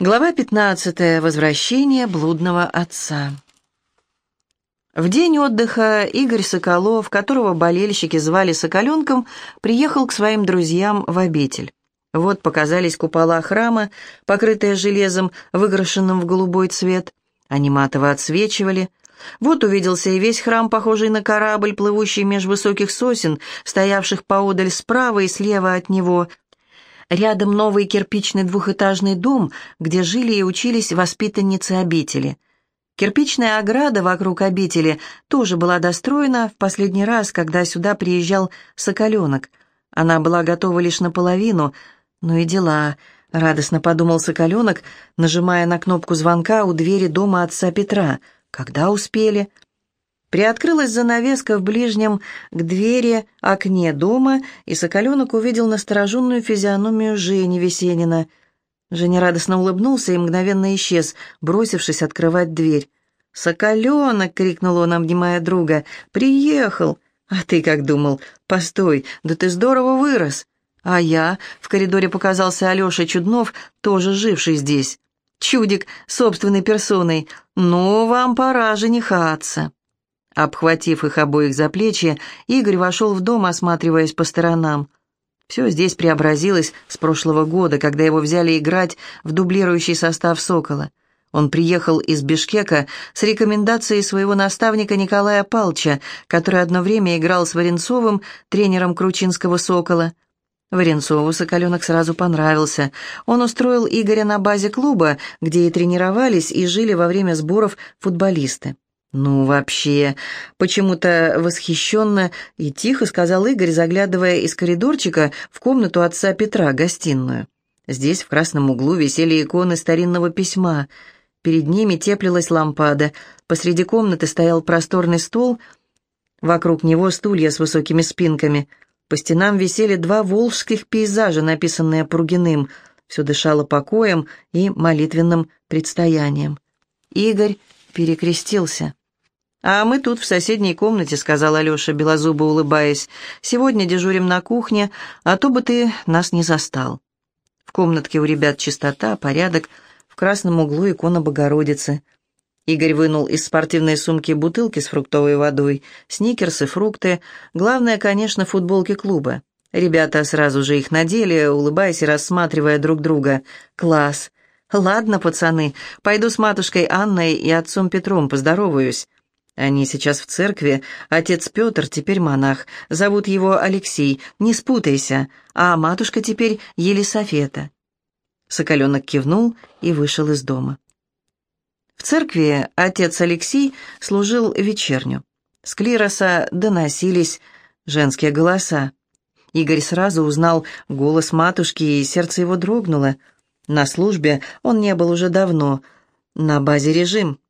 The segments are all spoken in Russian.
Глава 15. Возвращение блудного отца. В день отдыха Игорь Соколов, которого болельщики звали Соколенком, приехал к своим друзьям в обитель. Вот показались купола храма, покрытые железом, выкрашенным в голубой цвет. Они матово отсвечивали. Вот увиделся и весь храм, похожий на корабль, плывущий меж высоких сосен, стоявших поодаль справа и слева от него, Рядом новый кирпичный двухэтажный дом, где жили и учились воспитанницы обители. Кирпичная ограда вокруг обители тоже была достроена в последний раз, когда сюда приезжал Соколенок. Она была готова лишь наполовину, ну и дела, радостно подумал Соколенок, нажимая на кнопку звонка у двери дома отца Петра. Когда успели? Приоткрылась занавеска в ближнем к двери окне дома, и Соколенок увидел настороженную физиономию Жени Весенина. Женя радостно улыбнулся и мгновенно исчез, бросившись открывать дверь. «Соколенок!» — крикнул он, обнимая друга. «Приехал!» «А ты как думал? Постой, да ты здорово вырос!» «А я...» — в коридоре показался Алеша Чуднов, тоже живший здесь. «Чудик, собственной персоной. Ну, вам пора женихаться!» Обхватив их обоих за плечи, Игорь вошел в дом, осматриваясь по сторонам. Все здесь преобразилось с прошлого года, когда его взяли играть в дублирующий состав «Сокола». Он приехал из Бишкека с рекомендацией своего наставника Николая Палча, который одно время играл с Варенцовым, тренером Кручинского «Сокола». Варенцову Соколенок сразу понравился. Он устроил Игоря на базе клуба, где и тренировались, и жили во время сборов футболисты. «Ну, вообще...» — почему-то восхищенно и тихо сказал Игорь, заглядывая из коридорчика в комнату отца Петра, гостиную. Здесь в красном углу висели иконы старинного письма. Перед ними теплилась лампада. Посреди комнаты стоял просторный стол. Вокруг него стулья с высокими спинками. По стенам висели два волжских пейзажа, написанные Пругиным. Все дышало покоем и молитвенным предстоянием. Игорь перекрестился. «А мы тут, в соседней комнате», — сказал Алеша, белозубо улыбаясь. «Сегодня дежурим на кухне, а то бы ты нас не застал». В комнатке у ребят чистота, порядок, в красном углу икона Богородицы. Игорь вынул из спортивной сумки бутылки с фруктовой водой, сникерсы, фрукты. Главное, конечно, футболки клуба. Ребята сразу же их надели, улыбаясь и рассматривая друг друга. «Класс!» «Ладно, пацаны, пойду с матушкой Анной и отцом Петром поздороваюсь». Они сейчас в церкви. Отец Петр теперь монах. Зовут его Алексей. Не спутайся. А матушка теперь Елисофета». Соколенок кивнул и вышел из дома. В церкви отец Алексей служил вечерню. С клироса доносились женские голоса. Игорь сразу узнал голос матушки, и сердце его дрогнуло. На службе он не был уже давно. На базе режим.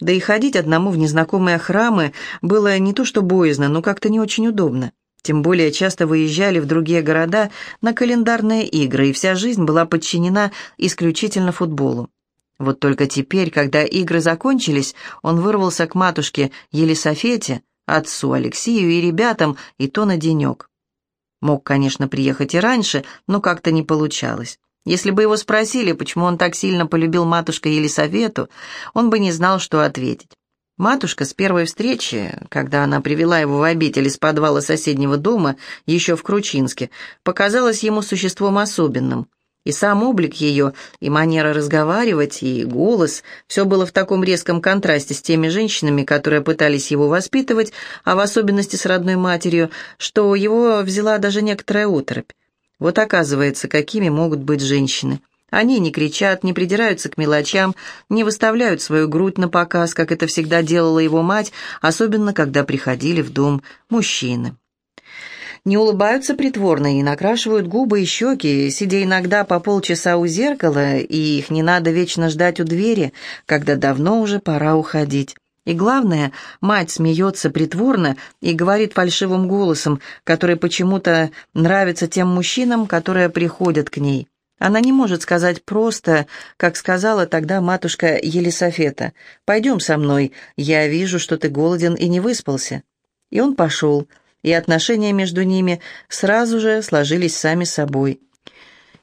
Да и ходить одному в незнакомые храмы было не то что боязно, но как-то не очень удобно. Тем более часто выезжали в другие города на календарные игры, и вся жизнь была подчинена исключительно футболу. Вот только теперь, когда игры закончились, он вырвался к матушке Елисофете, отцу Алексею и ребятам, и то на денек. Мог, конечно, приехать и раньше, но как-то не получалось. Если бы его спросили, почему он так сильно полюбил матушка Елисавету, он бы не знал, что ответить. Матушка с первой встречи, когда она привела его в обитель из подвала соседнего дома, еще в Кручинске, показалась ему существом особенным. И сам облик ее, и манера разговаривать, и голос – все было в таком резком контрасте с теми женщинами, которые пытались его воспитывать, а в особенности с родной матерью, что его взяла даже некоторая оторопь. Вот оказывается, какими могут быть женщины. Они не кричат, не придираются к мелочам, не выставляют свою грудь на показ, как это всегда делала его мать, особенно когда приходили в дом мужчины. Не улыбаются притворно и накрашивают губы и щеки, сидя иногда по полчаса у зеркала, и их не надо вечно ждать у двери, когда давно уже пора уходить. И главное, мать смеется притворно и говорит фальшивым голосом, который почему-то нравится тем мужчинам, которые приходят к ней. Она не может сказать просто, как сказала тогда матушка Елисофета. «Пойдем со мной, я вижу, что ты голоден и не выспался». И он пошел, и отношения между ними сразу же сложились сами собой.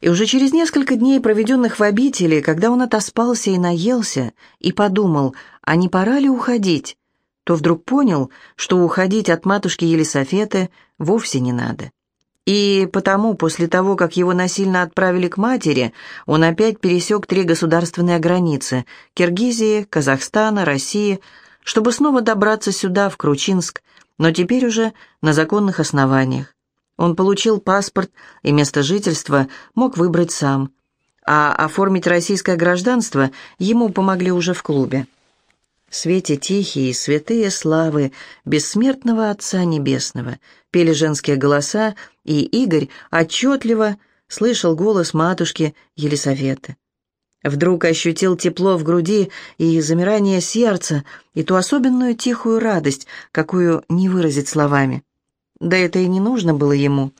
И уже через несколько дней, проведенных в обители, когда он отоспался и наелся, и подумал, а не пора ли уходить, то вдруг понял, что уходить от матушки Елисофеты вовсе не надо. И потому, после того, как его насильно отправили к матери, он опять пересек три государственные границы – Киргизии, Казахстана, России, чтобы снова добраться сюда, в Кручинск, но теперь уже на законных основаниях. Он получил паспорт и место жительства мог выбрать сам, а оформить российское гражданство ему помогли уже в клубе. Свете тихие, святые славы бессмертного Отца Небесного пели женские голоса, и Игорь отчетливо слышал голос матушки Елисаветы. Вдруг ощутил тепло в груди и замирание сердца, и ту особенную тихую радость, какую не выразить словами. Да это и не нужно было ему.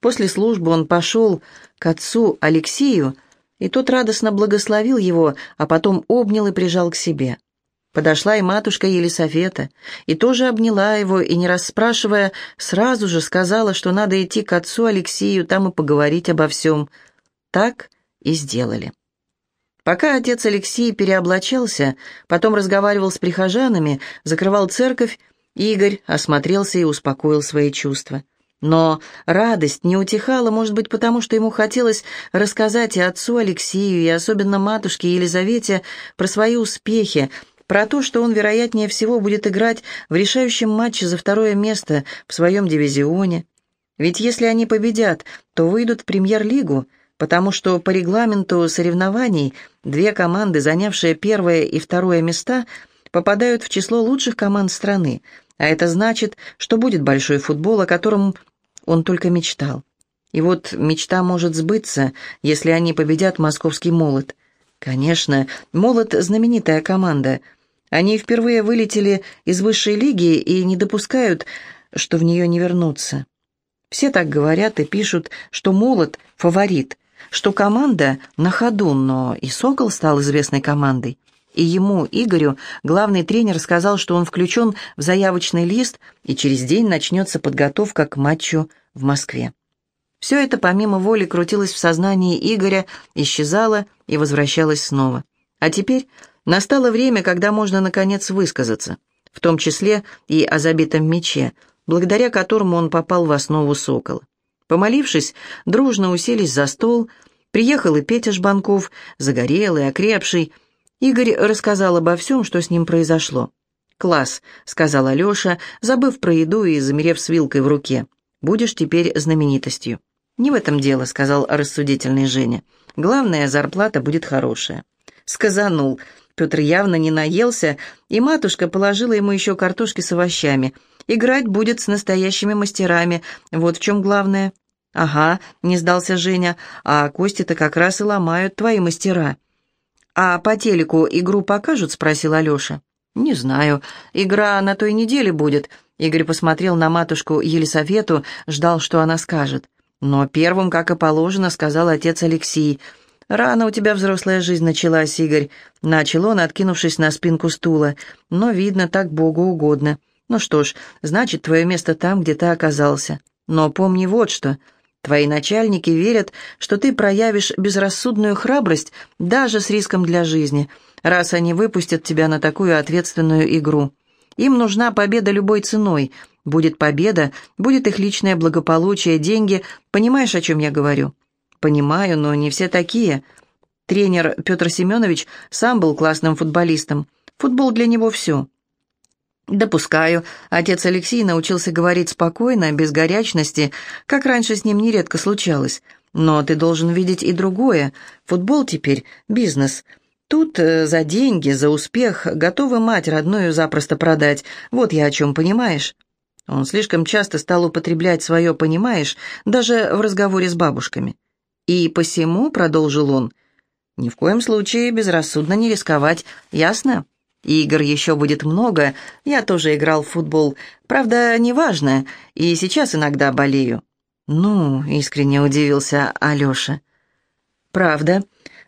После службы он пошел к отцу Алексею, и тот радостно благословил его, а потом обнял и прижал к себе. Подошла и матушка Елисавета, и тоже обняла его, и, не расспрашивая, сразу же сказала, что надо идти к отцу Алексею, там и поговорить обо всем. Так и сделали. Пока отец Алексей переоблачался, потом разговаривал с прихожанами, закрывал церковь, Игорь осмотрелся и успокоил свои чувства. Но радость не утихала, может быть, потому что ему хотелось рассказать и отцу Алексею, и особенно матушке Елизавете про свои успехи, про то, что он, вероятнее всего, будет играть в решающем матче за второе место в своем дивизионе. Ведь если они победят, то выйдут в премьер-лигу, потому что по регламенту соревнований две команды, занявшие первое и второе места, попадают в число лучших команд страны – а это значит, что будет большой футбол, о котором он только мечтал. И вот мечта может сбыться, если они победят московский «Молот». Конечно, «Молот» — знаменитая команда. Они впервые вылетели из высшей лиги и не допускают, что в нее не вернутся. Все так говорят и пишут, что «Молот» — фаворит, что команда на ходу, но и «Сокол» стал известной командой и ему, Игорю, главный тренер сказал, что он включен в заявочный лист, и через день начнется подготовка к матчу в Москве. Все это помимо воли крутилось в сознании Игоря, исчезало и возвращалось снова. А теперь настало время, когда можно наконец высказаться, в том числе и о забитом мяче, благодаря которому он попал в основу «Сокола». Помолившись, дружно уселись за стол, приехал и Петя Жбанков, загорелый, окрепший, Игорь рассказал обо всем, что с ним произошло. «Класс», — сказал Алеша, забыв про еду и замерев с вилкой в руке. «Будешь теперь знаменитостью». «Не в этом дело», — сказал рассудительный Женя. «Главное, зарплата будет хорошая». Сказанул. Петр явно не наелся, и матушка положила ему еще картошки с овощами. «Играть будет с настоящими мастерами. Вот в чем главное». «Ага», — не сдался Женя, — «а кости-то как раз и ломают твои мастера». «А по телеку игру покажут?» — спросил Алеша. «Не знаю. Игра на той неделе будет». Игорь посмотрел на матушку Елисавету, ждал, что она скажет. «Но первым, как и положено, сказал отец Алексей. «Рано у тебя взрослая жизнь началась, Игорь», — начал он, откинувшись на спинку стула. «Но, видно, так Богу угодно. Ну что ж, значит, твое место там, где ты оказался. Но помни вот что. Твои начальники верят, что ты проявишь безрассудную храбрость даже с риском для жизни, раз они выпустят тебя на такую ответственную игру. Им нужна победа любой ценой. Будет победа, будет их личное благополучие, деньги. Понимаешь, о чем я говорю? Понимаю, но не все такие. Тренер Петр Семенович сам был классным футболистом. Футбол для него все. «Допускаю. Отец Алексей научился говорить спокойно, без горячности, как раньше с ним нередко случалось. Но ты должен видеть и другое. Футбол теперь – бизнес. Тут э, за деньги, за успех готовы мать родную запросто продать. Вот я о чем, понимаешь?» Он слишком часто стал употреблять свое «понимаешь» даже в разговоре с бабушками. «И посему», — продолжил он, — «ни в коем случае безрассудно не рисковать, ясно?» Игр еще будет много, я тоже играл в футбол. Правда, неважно, и сейчас иногда болею». «Ну», — искренне удивился Алеша. «Правда.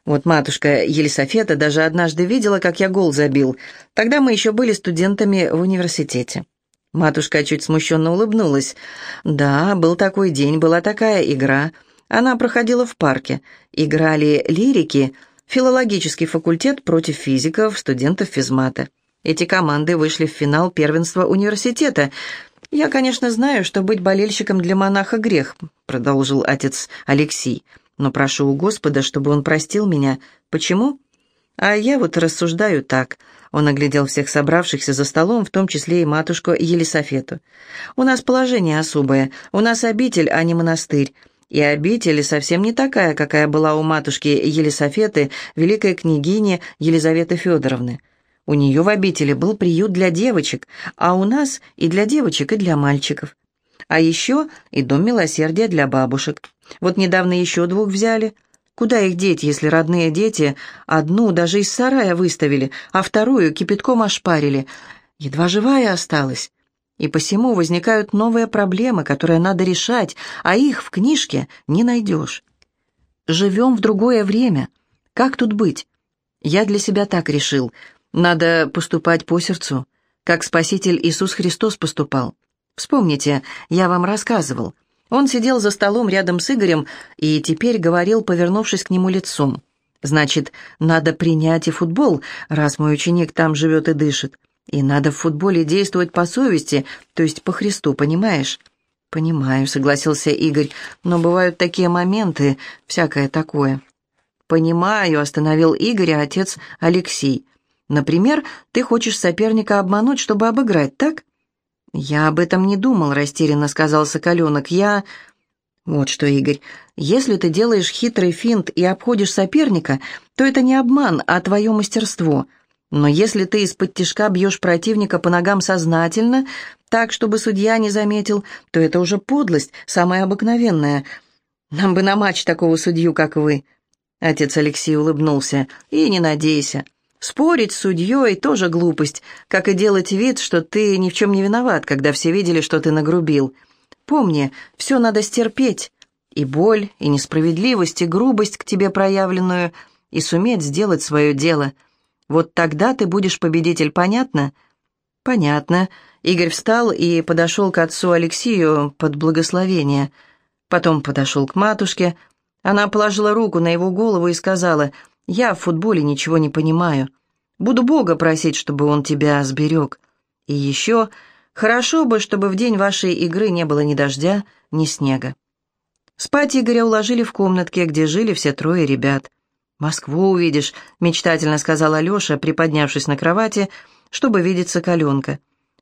Вот матушка Елисофета даже однажды видела, как я гол забил. Тогда мы еще были студентами в университете». Матушка чуть смущенно улыбнулась. «Да, был такой день, была такая игра. Она проходила в парке. Играли лирики, филологический факультет против физиков, студентов физмата. Эти команды вышли в финал первенства университета. «Я, конечно, знаю, что быть болельщиком для монаха грех», — продолжил отец Алексей. «Но прошу у Господа, чтобы он простил меня. Почему?» «А я вот рассуждаю так». Он оглядел всех собравшихся за столом, в том числе и матушку Елисофету. «У нас положение особое. У нас обитель, а не монастырь. И обитель совсем не такая, какая была у матушки Елисофеты, великой княгини Елизаветы Федоровны. У нее в обители был приют для девочек, а у нас и для девочек, и для мальчиков. А еще и дом милосердия для бабушек. Вот недавно еще двух взяли. Куда их деть, если родные дети одну даже из сарая выставили, а вторую кипятком ошпарили? Едва живая осталась. И посему возникают новые проблемы, которые надо решать, а их в книжке не найдешь. Живем в другое время. Как тут быть? Я для себя так решил. Надо поступать по сердцу, как Спаситель Иисус Христос поступал. Вспомните, я вам рассказывал. Он сидел за столом рядом с Игорем и теперь говорил, повернувшись к нему лицом. «Значит, надо принять и футбол, раз мой ученик там живет и дышит. И надо в футболе действовать по совести, то есть по Христу, понимаешь?» «Понимаю», — согласился Игорь, «но бывают такие моменты, всякое такое». «Понимаю», — остановил Игоря отец Алексей. Например, ты хочешь соперника обмануть, чтобы обыграть, так?» «Я об этом не думал», — растерянно сказал Соколенок. «Я...» «Вот что, Игорь, если ты делаешь хитрый финт и обходишь соперника, то это не обман, а твое мастерство. Но если ты из-под тишка бьешь противника по ногам сознательно, так, чтобы судья не заметил, то это уже подлость, самая обыкновенная. Нам бы на матч такого судью, как вы». Отец Алексей улыбнулся. «И не надейся. Спорить с судьей тоже глупость, как и делать вид, что ты ни в чем не виноват, когда все видели, что ты нагрубил. Помни, все надо стерпеть. И боль, и несправедливость, и грубость к тебе проявленную, и суметь сделать свое дело. Вот тогда ты будешь победитель, понятно? Понятно. Игорь встал и подошел к отцу Алексею под благословение. Потом подошел к матушке. Она положила руку на его голову и сказала — я в футболе ничего не понимаю. Буду Бога просить, чтобы он тебя сберег. И еще хорошо бы, чтобы в день вашей игры не было ни дождя, ни снега. Спать Игоря уложили в комнатке, где жили все трое ребят. «Москву увидишь», — мечтательно сказала Алеша, приподнявшись на кровати, чтобы видеть Соколенка.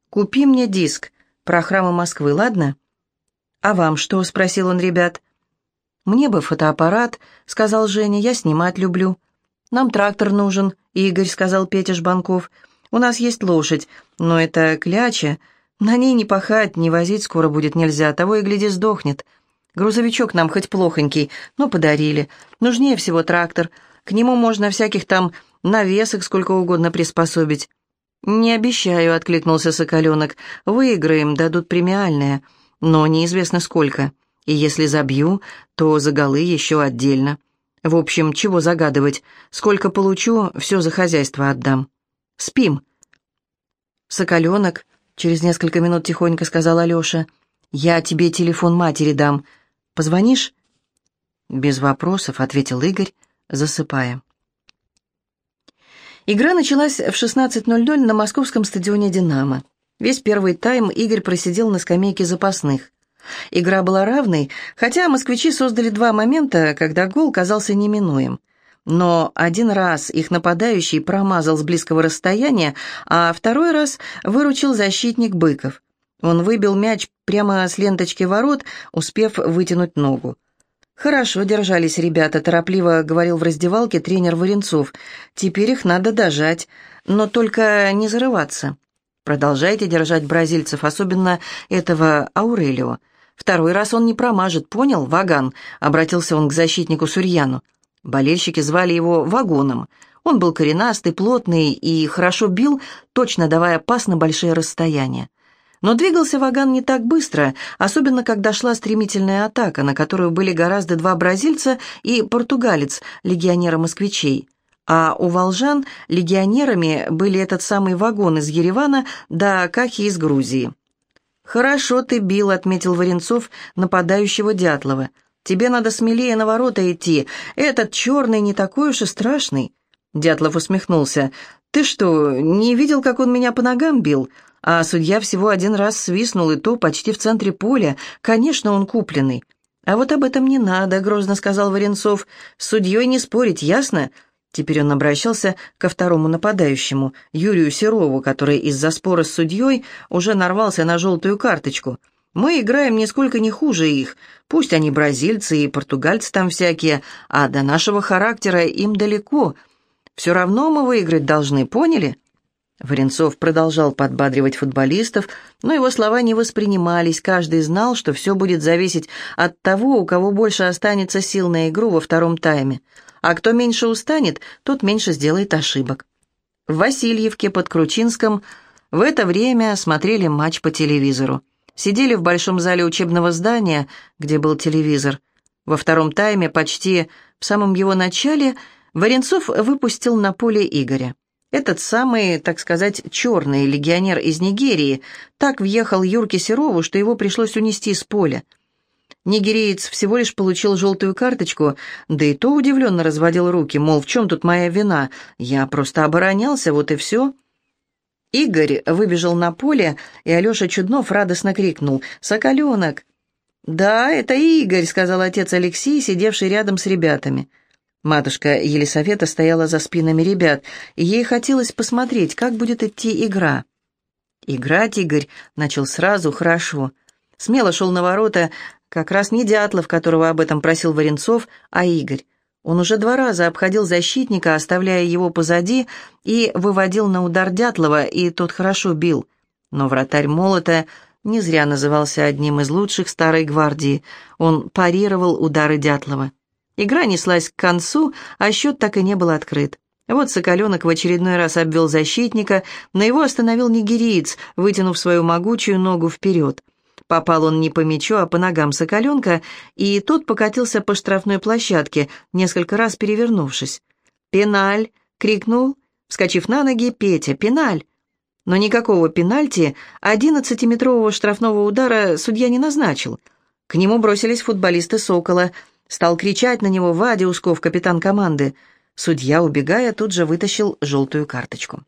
«Купи мне диск про храмы Москвы, ладно?» «А вам что?» — спросил он ребят. «Мне бы фотоаппарат», — сказал Женя, — «я снимать люблю». «Нам трактор нужен», — Игорь сказал Петя Жбанков. «У нас есть лошадь, но это кляча. На ней не пахать, не возить скоро будет нельзя, того и гляди сдохнет. Грузовичок нам хоть плохонький, но подарили. Нужнее всего трактор. К нему можно всяких там навесок сколько угодно приспособить». «Не обещаю», — откликнулся Соколенок. «Выиграем, дадут премиальное, но неизвестно сколько. И если забью, то за голы еще отдельно». В общем, чего загадывать? Сколько получу, все за хозяйство отдам. Спим. Соколенок, через несколько минут тихонько сказал Алеша. Я тебе телефон матери дам. Позвонишь? Без вопросов, ответил Игорь, засыпая. Игра началась в 16.00 на московском стадионе «Динамо». Весь первый тайм Игорь просидел на скамейке запасных. Игра была равной, хотя москвичи создали два момента, когда гол казался неминуем. Но один раз их нападающий промазал с близкого расстояния, а второй раз выручил защитник Быков. Он выбил мяч прямо с ленточки ворот, успев вытянуть ногу. «Хорошо держались ребята», — торопливо говорил в раздевалке тренер Варенцов. «Теперь их надо дожать, но только не зарываться. Продолжайте держать бразильцев, особенно этого Аурелио. Второй раз он не промажет, понял, Ваган?» — обратился он к защитнику Сурьяну. Болельщики звали его Вагоном. Он был коренастый, плотный и хорошо бил, точно давая пас на большие расстояния. Но двигался Ваган не так быстро, особенно когда шла стремительная атака, на которую были гораздо два бразильца и португалец, легионера москвичей. А у волжан легионерами были этот самый вагон из Еревана да Кахи из Грузии. «Хорошо ты бил», — отметил Варенцов нападающего Дятлова. Тебе надо смелее на ворота идти. Этот черный не такой уж и страшный». Дятлов усмехнулся. «Ты что, не видел, как он меня по ногам бил? А судья всего один раз свистнул, и то почти в центре поля. Конечно, он купленный». «А вот об этом не надо», — грозно сказал Варенцов. «С судьей не спорить, ясно?» Теперь он обращался ко второму нападающему, Юрию Серову, который из-за спора с судьей уже нарвался на желтую карточку. «Мы играем нисколько не хуже их. Пусть они бразильцы и португальцы там всякие, а до нашего характера им далеко. Все равно мы выиграть должны, поняли?» Варенцов продолжал подбадривать футболистов, но его слова не воспринимались, каждый знал, что все будет зависеть от того, у кого больше останется сил на игру во втором тайме, а кто меньше устанет, тот меньше сделает ошибок. В Васильевке под Кручинском в это время смотрели матч по телевизору. Сидели в большом зале учебного здания, где был телевизор. Во втором тайме, почти в самом его начале, Варенцов выпустил на поле Игоря. Этот самый, так сказать, черный легионер из Нигерии так въехал Юрке Серову, что его пришлось унести с поля. Нигериец всего лишь получил желтую карточку, да и то удивленно разводил руки, мол, в чем тут моя вина? Я просто оборонялся, вот и все. Игорь выбежал на поле, и Алеша Чуднов радостно крикнул «Соколенок!» «Да, это Игорь», — сказал отец Алексей, сидевший рядом с ребятами. Матушка Елисавета стояла за спинами ребят, и ей хотелось посмотреть, как будет идти игра. Играть Игорь начал сразу хорошо. Смело шел на ворота, как раз не Дятлов, которого об этом просил Варенцов, а Игорь. Он уже два раза обходил защитника, оставляя его позади, и выводил на удар Дятлова, и тот хорошо бил. Но вратарь Молота не зря назывался одним из лучших старой гвардии. Он парировал удары Дятлова. Игра неслась к концу, а счет так и не был открыт. Вот Соколенок в очередной раз обвел защитника, но его остановил нигериец, вытянув свою могучую ногу вперед. Попал он не по мячу, а по ногам Соколенка, и тот покатился по штрафной площадке, несколько раз перевернувшись. «Пеналь!» — крикнул, вскочив на ноги, Петя. «Пеналь!» Но никакого пенальти, одиннадцатиметрового штрафного удара судья не назначил. К нему бросились футболисты «Сокола», Стал кричать на него Вадя Усков, капитан команды. Судья, убегая, тут же вытащил желтую карточку.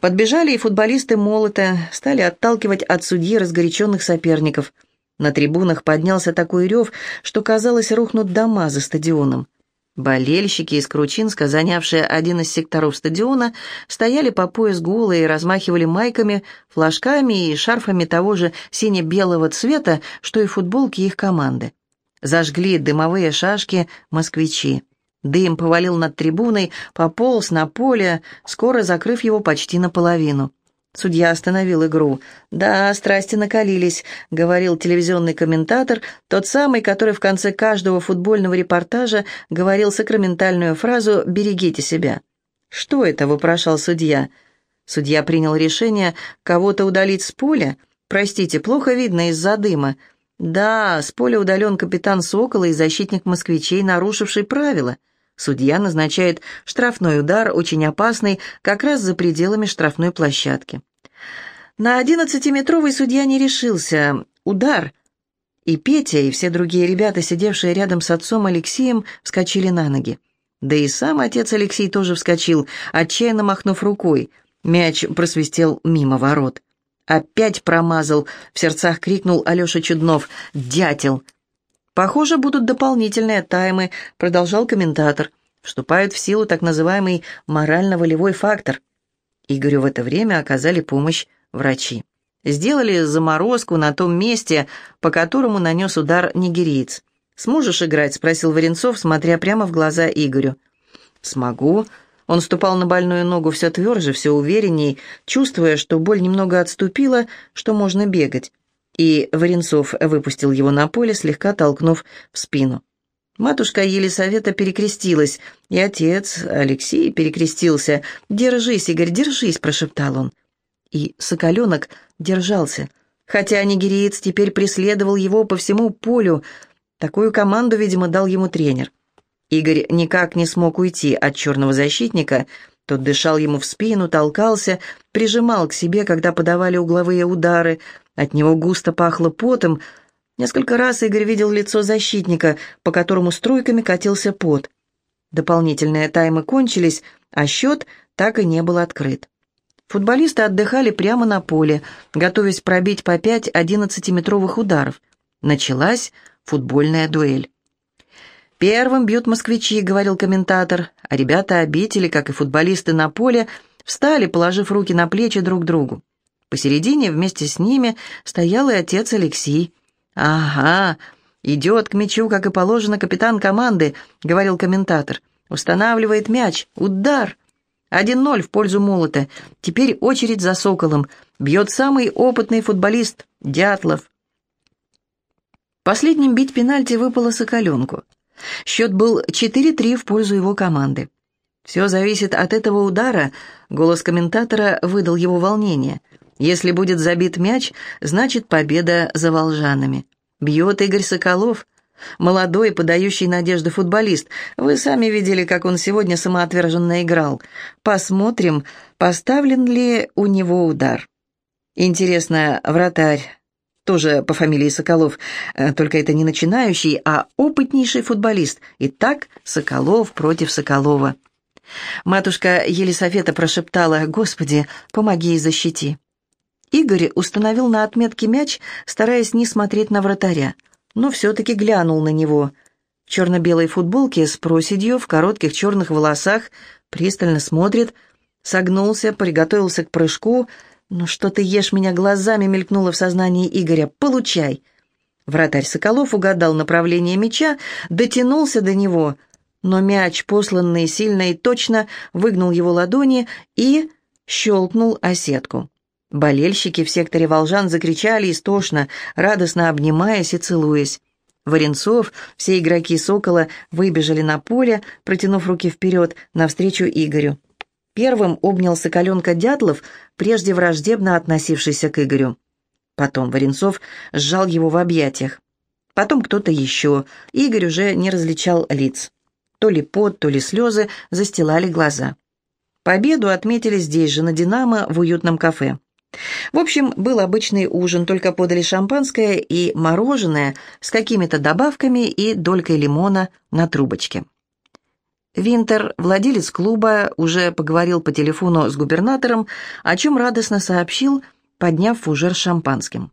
Подбежали и футболисты молота, стали отталкивать от судьи разгоряченных соперников. На трибунах поднялся такой рев, что, казалось, рухнут дома за стадионом. Болельщики из Кручинска, занявшие один из секторов стадиона, стояли по пояс голые и размахивали майками, флажками и шарфами того же сине-белого цвета, что и футболки их команды. Зажгли дымовые шашки москвичи. Дым повалил над трибуной, пополз на поле, скоро закрыв его почти наполовину. Судья остановил игру. «Да, страсти накалились», — говорил телевизионный комментатор, тот самый, который в конце каждого футбольного репортажа говорил сакраментальную фразу «берегите себя». «Что это?» — вопрошал судья. Судья принял решение кого-то удалить с поля. «Простите, плохо видно из-за дыма». Да, с поля удален капитан Сокола и защитник москвичей, нарушивший правила. Судья назначает штрафной удар, очень опасный, как раз за пределами штрафной площадки. На одиннадцатиметровый судья не решился. Удар. И Петя, и все другие ребята, сидевшие рядом с отцом Алексеем, вскочили на ноги. Да и сам отец Алексей тоже вскочил, отчаянно махнув рукой. Мяч просвистел мимо ворот. «Опять промазал!» — в сердцах крикнул Алеша Чуднов. «Дятел!» «Похоже, будут дополнительные таймы», — продолжал комментатор. «Вступает в силу так называемый морально-волевой фактор». Игорю в это время оказали помощь врачи. Сделали заморозку на том месте, по которому нанес удар нигериец. «Сможешь играть?» — спросил Варенцов, смотря прямо в глаза Игорю. «Смогу», он ступал на больную ногу все тверже, все уверенней, чувствуя, что боль немного отступила, что можно бегать. И Варенцов выпустил его на поле, слегка толкнув в спину. Матушка Елисавета перекрестилась, и отец Алексей перекрестился. «Держись, Игорь, держись!» – прошептал он. И Соколенок держался, хотя нигериец теперь преследовал его по всему полю. Такую команду, видимо, дал ему тренер. Игорь никак не смог уйти от черного защитника. Тот дышал ему в спину, толкался, прижимал к себе, когда подавали угловые удары. От него густо пахло потом. Несколько раз Игорь видел лицо защитника, по которому струйками катился пот. Дополнительные таймы кончились, а счет так и не был открыт. Футболисты отдыхали прямо на поле, готовясь пробить по пять одиннадцатиметровых ударов. Началась футбольная дуэль. «Первым бьют москвичи», — говорил комментатор, а ребята-обители, как и футболисты на поле, встали, положив руки на плечи друг другу. Посередине вместе с ними стоял и отец Алексей. «Ага, идет к мячу, как и положено, капитан команды», — говорил комментатор. «Устанавливает мяч. Удар!» «Один ноль в пользу молота. Теперь очередь за Соколом. Бьет самый опытный футболист Дятлов». Последним бить пенальти выпало Соколенку. Счет был 4-3 в пользу его команды. «Все зависит от этого удара», — голос комментатора выдал его волнение — если будет забит мяч, значит победа за волжанами. Бьет Игорь Соколов. Молодой, подающий надежды футболист. Вы сами видели, как он сегодня самоотверженно играл. Посмотрим, поставлен ли у него удар. Интересно, вратарь, тоже по фамилии Соколов, э, только это не начинающий, а опытнейший футболист. Итак, Соколов против Соколова. Матушка Елисавета прошептала, «Господи, помоги и защити». Игорь установил на отметке мяч, стараясь не смотреть на вратаря, но все-таки глянул на него. В черно-белой футболке с проседью, в коротких черных волосах, пристально смотрит, согнулся, приготовился к прыжку. «Ну что ты ешь меня глазами?» мелькнуло в сознании Игоря. «Получай!» Вратарь Соколов угадал направление мяча, дотянулся до него, но мяч, посланный сильно и точно, выгнул его ладони и щелкнул о сетку. Болельщики в секторе Волжан закричали истошно, радостно обнимаясь и целуясь. Варенцов, все игроки «Сокола» выбежали на поле, протянув руки вперед, навстречу Игорю. Первым обнял Соколенка Дятлов, прежде враждебно относившийся к Игорю. Потом Варенцов сжал его в объятиях. Потом кто-то еще. Игорь уже не различал лиц. То ли пот, то ли слезы застилали глаза. Победу отметили здесь же, на «Динамо», в уютном кафе. В общем, был обычный ужин, только подали шампанское и мороженое с какими-то добавками и долькой лимона на трубочке. Винтер, владелец клуба, уже поговорил по телефону с губернатором, о чем радостно сообщил, подняв фужер с шампанским.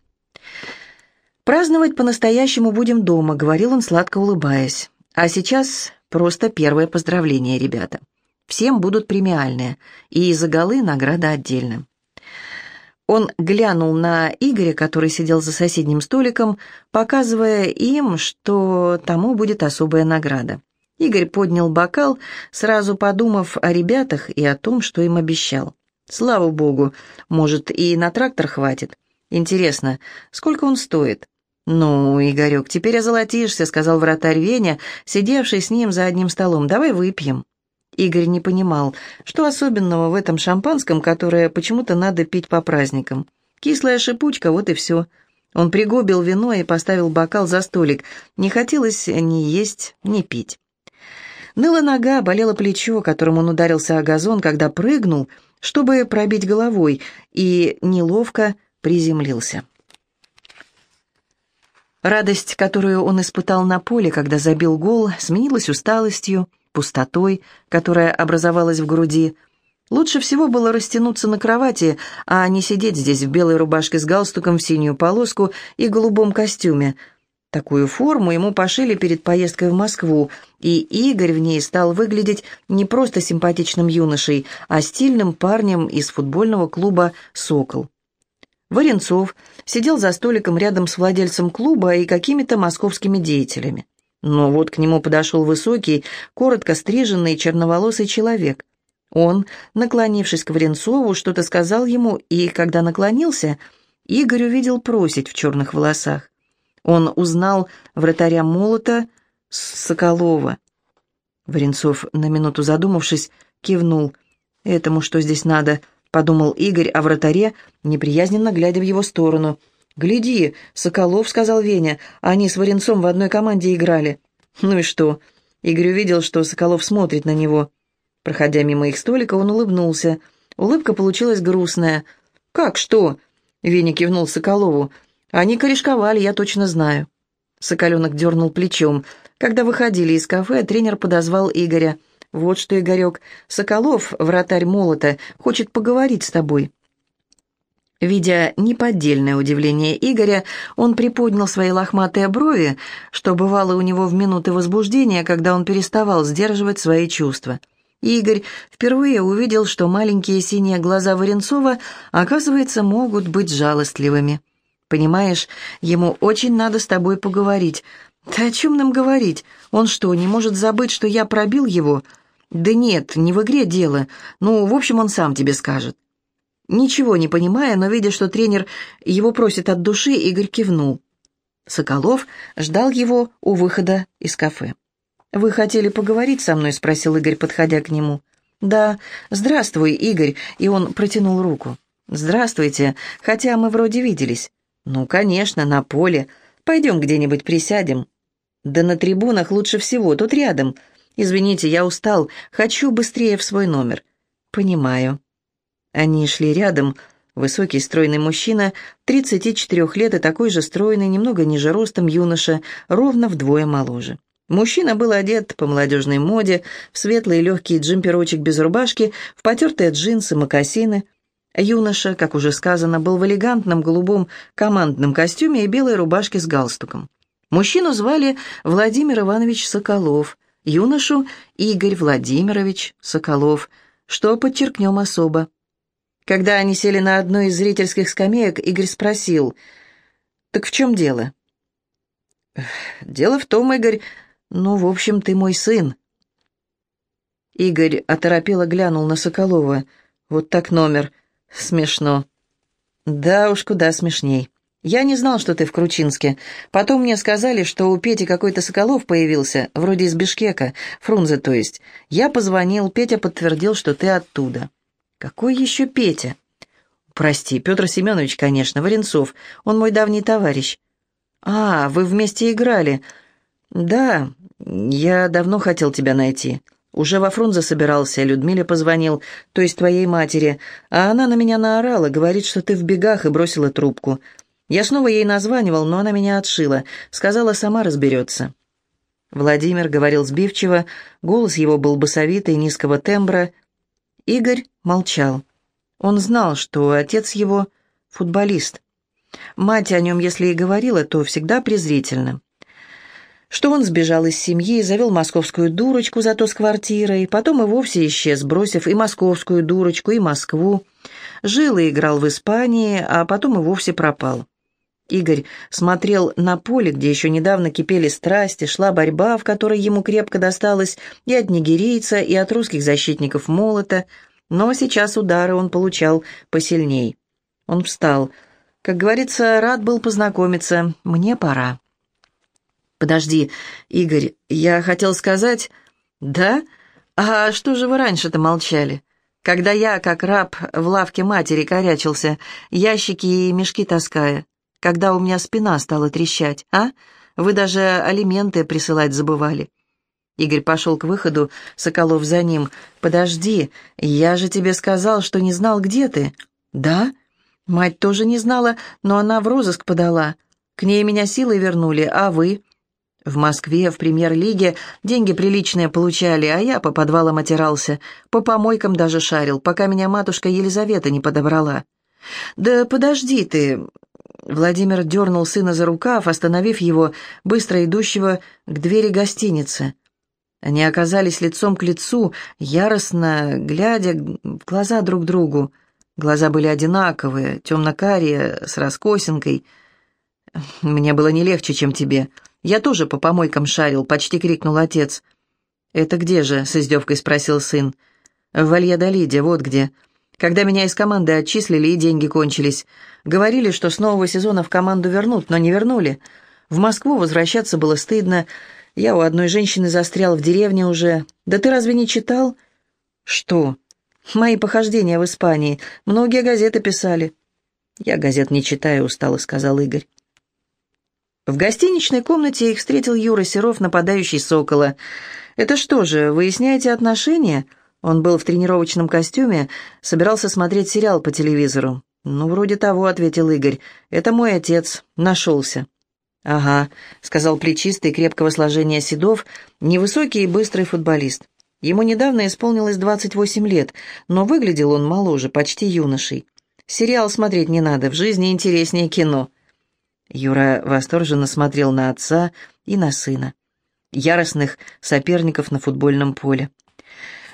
«Праздновать по-настоящему будем дома», — говорил он, сладко улыбаясь. «А сейчас просто первое поздравление, ребята. Всем будут премиальные, и за голы награда отдельно». Он глянул на Игоря, который сидел за соседним столиком, показывая им, что тому будет особая награда. Игорь поднял бокал, сразу подумав о ребятах и о том, что им обещал. Слава богу, может, и на трактор хватит. Интересно, сколько он стоит? «Ну, Игорек, теперь озолотишься», — сказал вратарь Веня, сидевший с ним за одним столом. «Давай выпьем». Игорь не понимал, что особенного в этом шампанском, которое почему-то надо пить по праздникам. Кислая шипучка, вот и все. Он пригубил вино и поставил бокал за столик. Не хотелось ни есть, ни пить. Ныла нога, болело плечо, которым он ударился о газон, когда прыгнул, чтобы пробить головой, и неловко приземлился. Радость, которую он испытал на поле, когда забил гол, сменилась усталостью, пустотой, которая образовалась в груди. Лучше всего было растянуться на кровати, а не сидеть здесь в белой рубашке с галстуком в синюю полоску и голубом костюме. Такую форму ему пошили перед поездкой в Москву, и Игорь в ней стал выглядеть не просто симпатичным юношей, а стильным парнем из футбольного клуба «Сокол». Варенцов сидел за столиком рядом с владельцем клуба и какими-то московскими деятелями. Но вот к нему подошел высокий, коротко стриженный черноволосый человек. Он, наклонившись к Варенцову, что-то сказал ему, и, когда наклонился, Игорь увидел просить в черных волосах. Он узнал вратаря молота Соколова. Варенцов, на минуту задумавшись, кивнул. «Этому что здесь надо?» — подумал Игорь о вратаре, неприязненно глядя в его сторону — «Гляди, Соколов», — сказал Веня, — «они с Варенцом в одной команде играли». «Ну и что?» Игорь увидел, что Соколов смотрит на него. Проходя мимо их столика, он улыбнулся. Улыбка получилась грустная. «Как что?» — Веня кивнул Соколову. «Они корешковали, я точно знаю». Соколенок дернул плечом. Когда выходили из кафе, тренер подозвал Игоря. «Вот что, Игорек, Соколов, вратарь молота, хочет поговорить с тобой». Видя неподдельное удивление Игоря, он приподнял свои лохматые брови, что бывало у него в минуты возбуждения, когда он переставал сдерживать свои чувства. Игорь впервые увидел, что маленькие синие глаза Варенцова, оказывается, могут быть жалостливыми. «Понимаешь, ему очень надо с тобой поговорить». «Да о чем нам говорить? Он что, не может забыть, что я пробил его?» «Да нет, не в игре дело. Ну, в общем, он сам тебе скажет». Ничего не понимая, но видя, что тренер его просит от души, Игорь кивнул. Соколов ждал его у выхода из кафе. «Вы хотели поговорить со мной?» — спросил Игорь, подходя к нему. «Да. Здравствуй, Игорь!» — и он протянул руку. «Здравствуйте, хотя мы вроде виделись». «Ну, конечно, на поле. Пойдем где-нибудь присядем». «Да на трибунах лучше всего, тут рядом. Извините, я устал, хочу быстрее в свой номер». «Понимаю». Они шли рядом. Высокий стройный мужчина, 34 лет и такой же стройный, немного ниже ростом юноша, ровно вдвое моложе. Мужчина был одет по молодежной моде, в светлый легкий джемперочек без рубашки, в потертые джинсы, мокасины. Юноша, как уже сказано, был в элегантном голубом командном костюме и белой рубашке с галстуком. Мужчину звали Владимир Иванович Соколов, юношу Игорь Владимирович Соколов, что подчеркнем особо. Когда они сели на одной из зрительских скамеек, Игорь спросил, «Так в чем дело?» «Дело в том, Игорь, ну, в общем, ты мой сын». Игорь оторопело глянул на Соколова. «Вот так номер. Смешно». «Да уж, куда смешней. Я не знал, что ты в Кручинске. Потом мне сказали, что у Пети какой-то Соколов появился, вроде из Бишкека, Фрунзе, то есть. Я позвонил, Петя подтвердил, что ты оттуда». «Какой еще Петя?» «Прости, Петр Семенович, конечно, Варенцов. Он мой давний товарищ». «А, вы вместе играли?» «Да, я давно хотел тебя найти. Уже во Фрунзе собирался, Людмиле позвонил, то есть твоей матери, а она на меня наорала, говорит, что ты в бегах и бросила трубку. Я снова ей названивал, но она меня отшила, сказала, сама разберется». Владимир говорил сбивчиво, голос его был басовитый, низкого тембра, Игорь молчал. Он знал, что отец его футболист. Мать о нем, если и говорила, то всегда презрительно. Что он сбежал из семьи, завел московскую дурочку зато с квартирой, потом и вовсе исчез, бросив и московскую дурочку, и Москву. Жил и играл в Испании, а потом и вовсе пропал. Игорь смотрел на поле, где еще недавно кипели страсти, шла борьба, в которой ему крепко досталось и от нигерийца, и от русских защитников молота, но сейчас удары он получал посильней. Он встал. Как говорится, рад был познакомиться. Мне пора. «Подожди, Игорь, я хотел сказать...» «Да? А что же вы раньше-то молчали?» Когда я, как раб, в лавке матери корячился, ящики и мешки таская когда у меня спина стала трещать, а? Вы даже алименты присылать забывали». Игорь пошел к выходу, Соколов за ним. «Подожди, я же тебе сказал, что не знал, где ты». «Да?» Мать тоже не знала, но она в розыск подала. К ней меня силой вернули, а вы? В Москве, в премьер-лиге деньги приличные получали, а я по подвалам отирался, по помойкам даже шарил, пока меня матушка Елизавета не подобрала. «Да подожди ты, Владимир дернул сына за рукав, остановив его, быстро идущего к двери гостиницы. Они оказались лицом к лицу, яростно глядя в глаза друг другу. Глаза были одинаковые, темно-карие, с раскосинкой. «Мне было не легче, чем тебе. Я тоже по помойкам шарил», — почти крикнул отец. «Это где же?» — с издевкой спросил сын. «В Вальядолиде, вот где. Когда меня из команды отчислили и деньги кончились. Говорили, что с нового сезона в команду вернут, но не вернули. В Москву возвращаться было стыдно. Я у одной женщины застрял в деревне уже. Да ты разве не читал? Что? Мои похождения в Испании. Многие газеты писали. Я газет не читаю, устало сказал Игорь. В гостиничной комнате их встретил Юра Серов, нападающий сокола. «Это что же, выясняете отношения?» Он был в тренировочном костюме, собирался смотреть сериал по телевизору. «Ну, вроде того», — ответил Игорь. «Это мой отец. Нашелся». «Ага», — сказал плечистый, крепкого сложения Седов, невысокий и быстрый футболист. Ему недавно исполнилось 28 лет, но выглядел он моложе, почти юношей. Сериал смотреть не надо, в жизни интереснее кино. Юра восторженно смотрел на отца и на сына, яростных соперников на футбольном поле.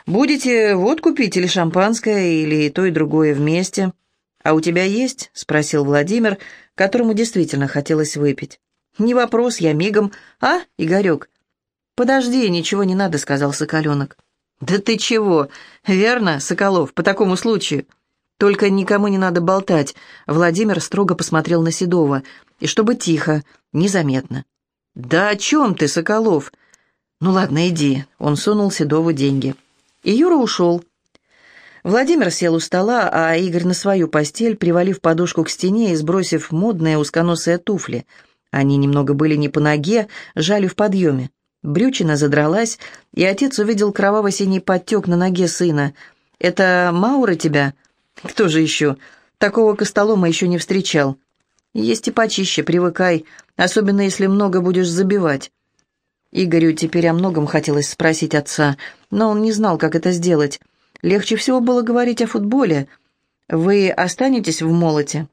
«Будете водку пить или шампанское, или то, и другое вместе?» «А у тебя есть?» — спросил Владимир, которому действительно хотелось выпить. «Не вопрос, я мигом. А, Игорек?» «Подожди, ничего не надо», — сказал Соколенок. «Да ты чего? Верно, Соколов, по такому случаю?» «Только никому не надо болтать», — Владимир строго посмотрел на Седова. «И чтобы тихо, незаметно». «Да о чем ты, Соколов?» «Ну ладно, иди». Он сунул Седову деньги. И Юра ушел. Владимир сел у стола, а Игорь на свою постель, привалив подушку к стене и сбросив модные узконосые туфли. Они немного были не по ноге, жали в подъеме. Брючина задралась, и отец увидел кроваво-синий подтек на ноге сына. «Это Маура тебя?» «Кто же еще? Такого костолома еще не встречал». «Есть и почище, привыкай, особенно если много будешь забивать». Игорю теперь о многом хотелось спросить отца, но он не знал, как это сделать. Легче всего было говорить о футболе. «Вы останетесь в молоте?»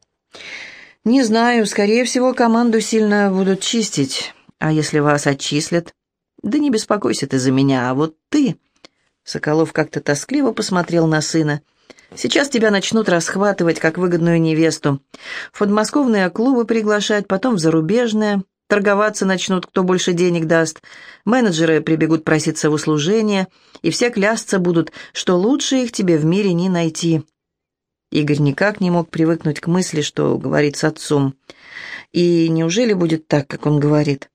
«Не знаю, скорее всего, команду сильно будут чистить. А если вас отчислят?» «Да не беспокойся ты за меня, а вот ты...» Соколов как-то тоскливо посмотрел на сына. «Сейчас тебя начнут расхватывать, как выгодную невесту. В подмосковные клубы приглашать, потом в зарубежные. Торговаться начнут, кто больше денег даст. Менеджеры прибегут проситься в услужение, и все клясться будут, что лучше их тебе в мире не найти». Игорь никак не мог привыкнуть к мысли, что говорит с отцом. И неужели будет так, как он говорит?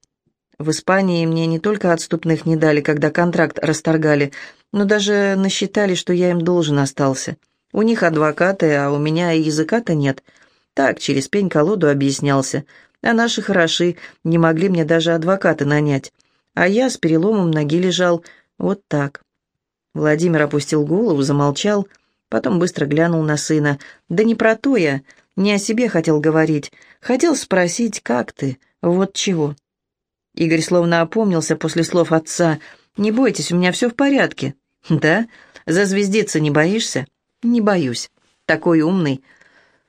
В Испании мне не только отступных не дали, когда контракт расторгали, но даже насчитали, что я им должен остался. У них адвокаты, а у меня и языка-то нет. Так, через пень-колоду объяснялся. А наши хороши, не могли мне даже адвоката нанять. А я с переломом ноги лежал. Вот так. Владимир опустил голову, замолчал, потом быстро глянул на сына. «Да не про то я, не о себе хотел говорить. Хотел спросить, как ты, вот чего». Игорь словно опомнился после слов отца. «Не бойтесь, у меня все в порядке». «Да? Зазвездиться не боишься?» «Не боюсь. Такой умный».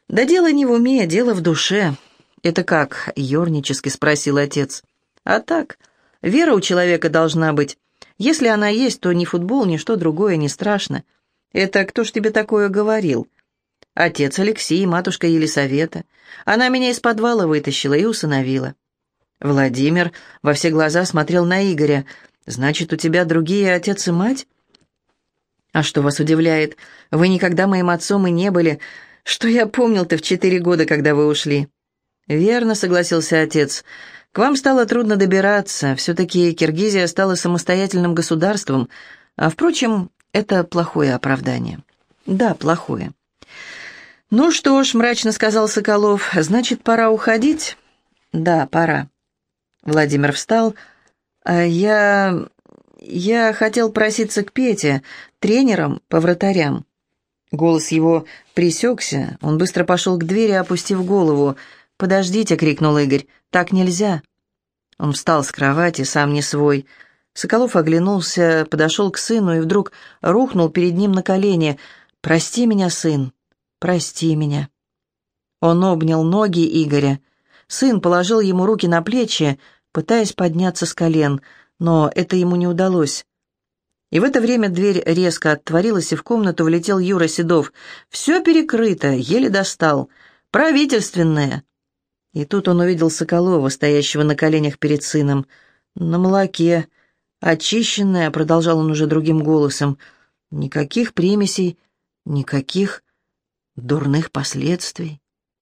«Да дело не в уме, дело в душе». «Это как?» — ернически спросил отец. «А так, вера у человека должна быть. Если она есть, то ни футбол, ни что другое не страшно. Это кто ж тебе такое говорил?» «Отец Алексей, матушка Елисавета. Она меня из подвала вытащила и усыновила». Владимир во все глаза смотрел на Игоря. «Значит, у тебя другие отец и мать?» «А что вас удивляет? Вы никогда моим отцом и не были. Что я помнил-то в четыре года, когда вы ушли?» «Верно», — согласился отец. «К вам стало трудно добираться. Все-таки Киргизия стала самостоятельным государством. А, впрочем, это плохое оправдание». «Да, плохое». «Ну что ж», — мрачно сказал Соколов, — «значит, пора уходить?» «Да, пора». Владимир встал. «А я... я хотел проситься к Пете, тренером по вратарям». Голос его присекся, он быстро пошел к двери, опустив голову. «Подождите!» — крикнул Игорь. «Так нельзя!» Он встал с кровати, сам не свой. Соколов оглянулся, подошел к сыну и вдруг рухнул перед ним на колени. «Прости меня, сын, прости меня!» Он обнял ноги Игоря. Сын положил ему руки на плечи, пытаясь подняться с колен, но это ему не удалось. И в это время дверь резко отворилась, и в комнату влетел Юра Седов. «Все перекрыто, еле достал. Правительственное!» И тут он увидел Соколова, стоящего на коленях перед сыном. «На молоке. Очищенное», — продолжал он уже другим голосом. «Никаких примесей, никаких дурных последствий».